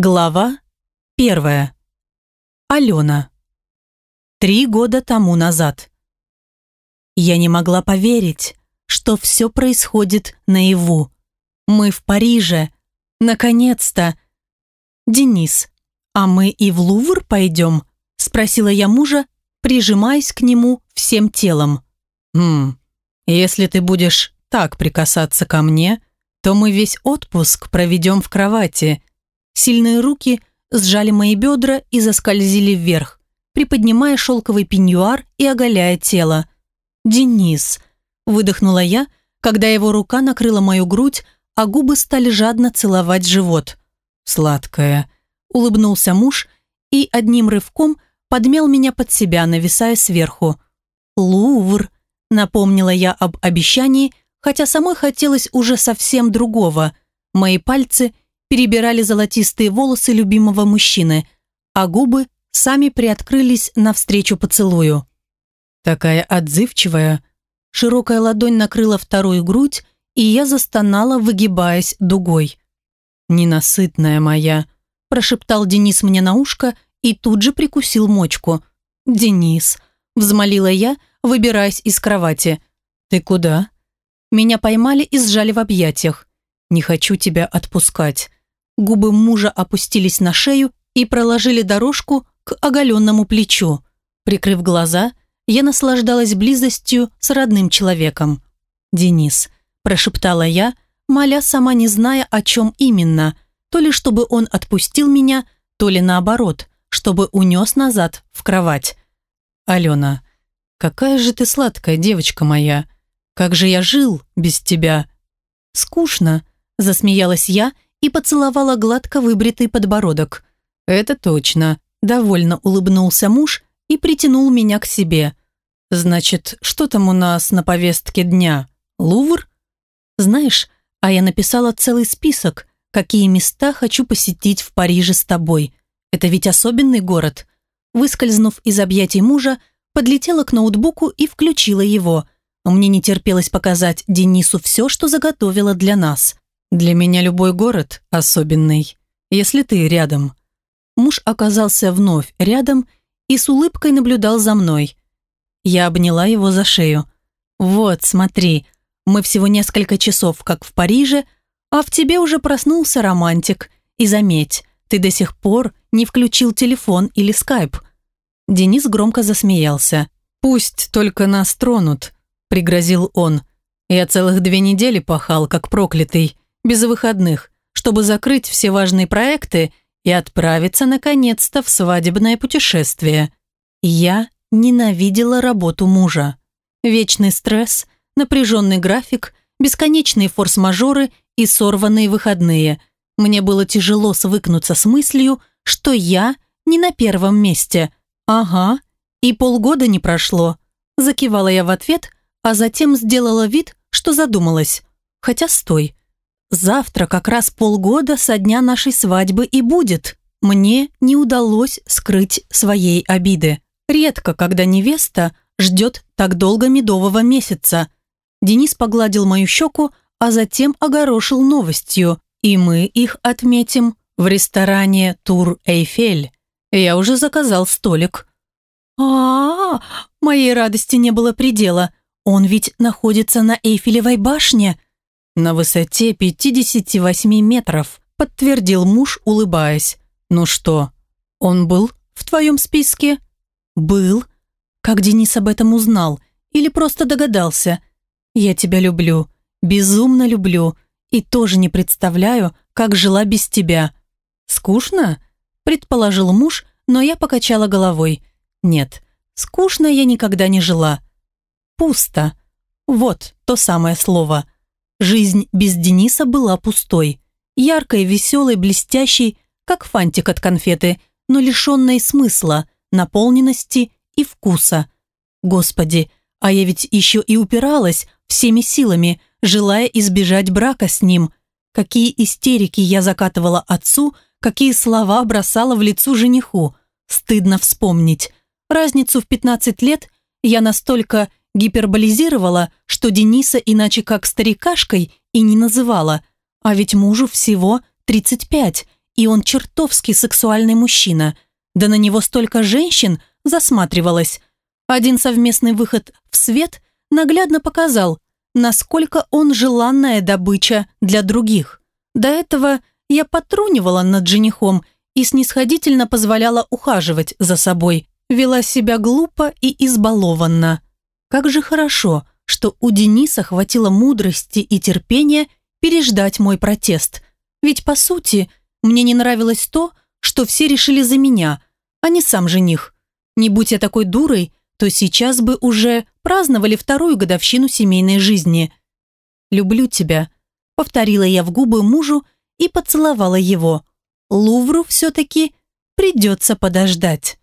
Глава первая. Алена. Три года тому назад. Я не могла поверить, что все происходит наяву. Мы в Париже. Наконец-то. Денис, а мы и в Лувр пойдем? Спросила я мужа, прижимаясь к нему всем телом. «Хм, если ты будешь так прикасаться ко мне, то мы весь отпуск проведем в кровати», Сильные руки сжали мои бедра и заскользили вверх, приподнимая шелковый пеньюар и оголяя тело. «Денис!» – выдохнула я, когда его рука накрыла мою грудь, а губы стали жадно целовать живот. «Сладкая!» – улыбнулся муж и одним рывком подмял меня под себя, нависая сверху. «Лувр!» – напомнила я об обещании, хотя самой хотелось уже совсем другого. Мои пальцы – перебирали золотистые волосы любимого мужчины, а губы сами приоткрылись навстречу поцелую. Такая отзывчивая. Широкая ладонь накрыла вторую грудь, и я застонала, выгибаясь дугой. «Ненасытная моя», – прошептал Денис мне на ушко и тут же прикусил мочку. «Денис», – взмолила я, выбираясь из кровати. «Ты куда?» Меня поймали и сжали в объятиях. «Не хочу тебя отпускать. Губы мужа опустились на шею и проложили дорожку к оголенному плечу. Прикрыв глаза, я наслаждалась близостью с родным человеком. «Денис», – прошептала я, моля сама не зная, о чем именно, то ли чтобы он отпустил меня, то ли наоборот, чтобы унес назад в кровать. «Алена, какая же ты сладкая девочка моя! Как же я жил без тебя!» «Скучно», – засмеялась я и поцеловала гладко выбритый подбородок. «Это точно», – довольно улыбнулся муж и притянул меня к себе. «Значит, что там у нас на повестке дня? Лувр?» «Знаешь, а я написала целый список, какие места хочу посетить в Париже с тобой. Это ведь особенный город». Выскользнув из объятий мужа, подлетела к ноутбуку и включила его. Мне не терпелось показать Денису все, что заготовила для нас. Для меня любой город особенный, если ты рядом. Муж оказался вновь рядом и с улыбкой наблюдал за мной. Я обняла его за шею. «Вот, смотри, мы всего несколько часов как в Париже, а в тебе уже проснулся романтик. И заметь, ты до сих пор не включил телефон или скайп». Денис громко засмеялся. «Пусть только нас тронут», — пригрозил он. «Я целых две недели пахал, как проклятый без выходных, чтобы закрыть все важные проекты и отправиться, наконец-то, в свадебное путешествие. Я ненавидела работу мужа. Вечный стресс, напряженный график, бесконечные форс-мажоры и сорванные выходные. Мне было тяжело свыкнуться с мыслью, что я не на первом месте. Ага, и полгода не прошло. Закивала я в ответ, а затем сделала вид, что задумалась. Хотя стой, Завтра как раз полгода со дня нашей свадьбы и будет. Мне не удалось скрыть своей обиды. Редко, когда невеста ждет так долго медового месяца. Денис погладил мою щеку, а затем огорошил новостью. И мы их отметим в ресторане «Тур Эйфель». Я уже заказал столик. а, -а, моей радости не было предела. Он ведь находится на Эйфелевой башне. «На высоте 58 метров», – подтвердил муж, улыбаясь. «Ну что, он был в твоем списке?» «Был. Как Денис об этом узнал? Или просто догадался? Я тебя люблю, безумно люблю, и тоже не представляю, как жила без тебя». «Скучно?» – предположил муж, но я покачала головой. «Нет, скучно я никогда не жила. Пусто. Вот то самое слово». Жизнь без Дениса была пустой. Яркой, веселой, блестящей, как фантик от конфеты, но лишенной смысла, наполненности и вкуса. Господи, а я ведь еще и упиралась всеми силами, желая избежать брака с ним. Какие истерики я закатывала отцу, какие слова бросала в лицо жениху. Стыдно вспомнить. Разницу в 15 лет я настолько гиперболизировала, что Дениса иначе как старикашкой и не называла, а ведь мужу всего 35, И он чертовски сексуальный мужчина. Да на него столько женщин засматривалось. Один совместный выход в свет наглядно показал, насколько он желанная добыча для других. До этого я потрунивала над женихом и снисходительно позволяла ухаживать за собой, вела себя глупо и избалованно. Как же хорошо, что у Дениса хватило мудрости и терпения переждать мой протест. Ведь, по сути, мне не нравилось то, что все решили за меня, а не сам жених. Не будь я такой дурой, то сейчас бы уже праздновали вторую годовщину семейной жизни. «Люблю тебя», — повторила я в губы мужу и поцеловала его. Лувру все-таки придется подождать.